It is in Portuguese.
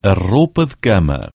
a roupa de cama.